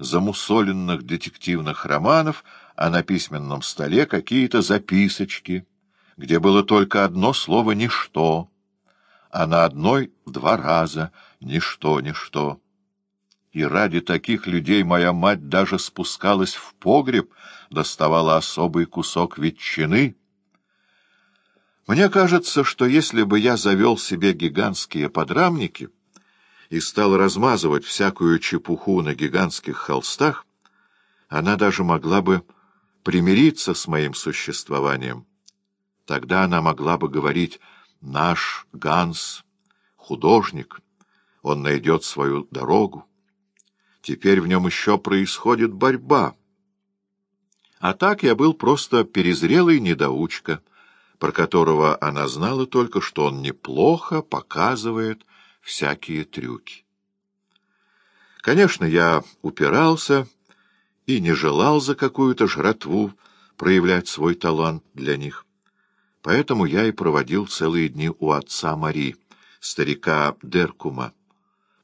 замусоленных детективных романов, а на письменном столе какие-то записочки, где было только одно слово «ничто», а на одной два раза «ничто, ничто». И ради таких людей моя мать даже спускалась в погреб, доставала особый кусок ветчины. Мне кажется, что если бы я завел себе гигантские подрамники и стал размазывать всякую чепуху на гигантских холстах, она даже могла бы примириться с моим существованием. Тогда она могла бы говорить «наш Ганс — художник, он найдет свою дорогу». Теперь в нем еще происходит борьба. А так я был просто перезрелый недоучка, про которого она знала только, что он неплохо показывает всякие трюки. Конечно, я упирался и не желал за какую-то жратву проявлять свой талант для них. Поэтому я и проводил целые дни у отца Мари, старика Деркума.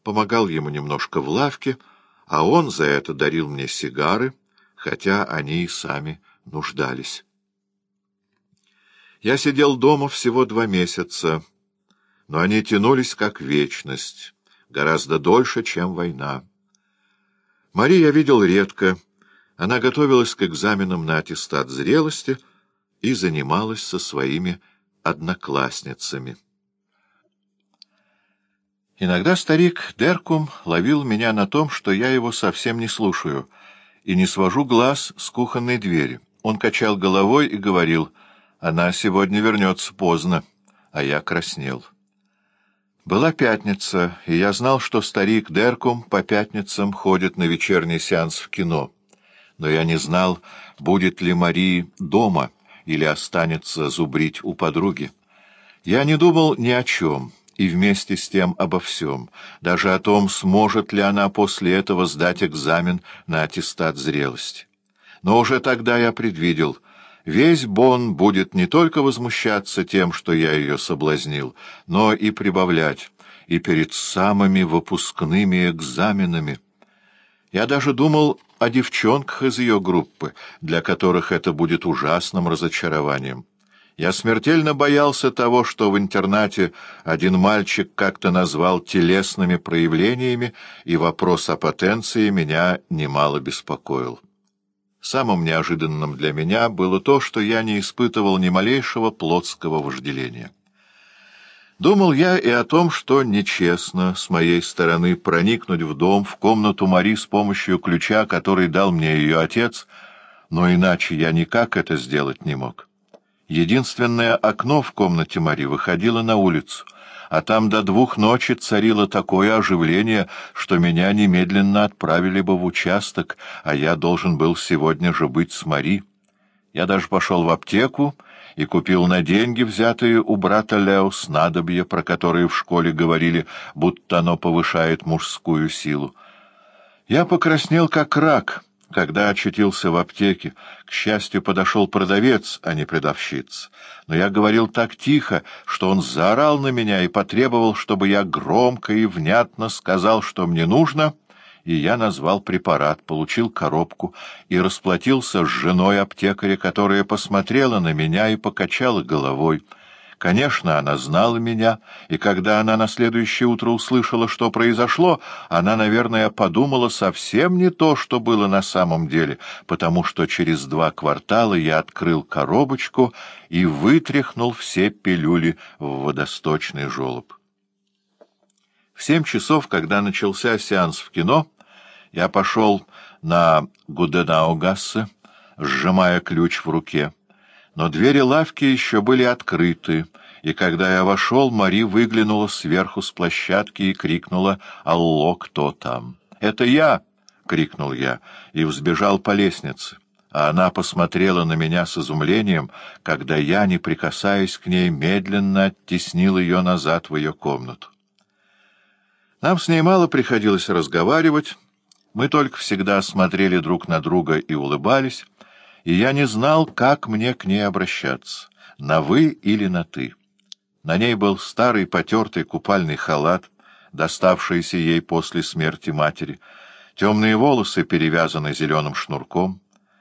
Помогал ему немножко в лавке, а он за это дарил мне сигары, хотя они и сами нуждались. Я сидел дома всего два месяца, но они тянулись как вечность, гораздо дольше, чем война. Мари я видел редко, она готовилась к экзаменам на аттестат зрелости и занималась со своими одноклассницами. Иногда старик Деркум ловил меня на том, что я его совсем не слушаю, и не свожу глаз с кухонной двери. Он качал головой и говорил, «Она сегодня вернется поздно», а я краснел. Была пятница, и я знал, что старик Деркум по пятницам ходит на вечерний сеанс в кино. Но я не знал, будет ли Мари дома или останется зубрить у подруги. Я не думал ни о чем и вместе с тем обо всем, даже о том, сможет ли она после этого сдать экзамен на аттестат зрелости. Но уже тогда я предвидел, весь Бон будет не только возмущаться тем, что я ее соблазнил, но и прибавлять, и перед самыми выпускными экзаменами. Я даже думал о девчонках из ее группы, для которых это будет ужасным разочарованием. Я смертельно боялся того, что в интернате один мальчик как-то назвал телесными проявлениями, и вопрос о потенции меня немало беспокоил. Самым неожиданным для меня было то, что я не испытывал ни малейшего плотского вожделения. Думал я и о том, что нечестно с моей стороны проникнуть в дом, в комнату Мари с помощью ключа, который дал мне ее отец, но иначе я никак это сделать не мог. Единственное окно в комнате Мари выходило на улицу, а там до двух ночи царило такое оживление, что меня немедленно отправили бы в участок, а я должен был сегодня же быть с Мари. Я даже пошел в аптеку и купил на деньги, взятые у брата Лео, снадобье, про которые в школе говорили, будто оно повышает мужскую силу. Я покраснел, как рак — когда очутился в аптеке, к счастью, подошел продавец, а не продавщица. Но я говорил так тихо, что он заорал на меня и потребовал, чтобы я громко и внятно сказал, что мне нужно, и я назвал препарат, получил коробку и расплатился с женой аптекаря, которая посмотрела на меня и покачала головой. Конечно, она знала меня, и когда она на следующее утро услышала, что произошло, она, наверное, подумала совсем не то, что было на самом деле, потому что через два квартала я открыл коробочку и вытряхнул все пилюли в водосточный желоб. В семь часов, когда начался сеанс в кино, я пошел на Гуденаугассе, сжимая ключ в руке. Но двери лавки еще были открыты, и когда я вошел, Мари выглянула сверху с площадки и крикнула «Алло, кто там?» «Это я!» — крикнул я и взбежал по лестнице. А она посмотрела на меня с изумлением, когда я, не прикасаясь к ней, медленно оттеснил ее назад в ее комнату. Нам с ней мало приходилось разговаривать, мы только всегда смотрели друг на друга и улыбались, и я не знал, как мне к ней обращаться, на «вы» или на «ты». На ней был старый потертый купальный халат, доставшийся ей после смерти матери. Темные волосы перевязаны зеленым шнурком.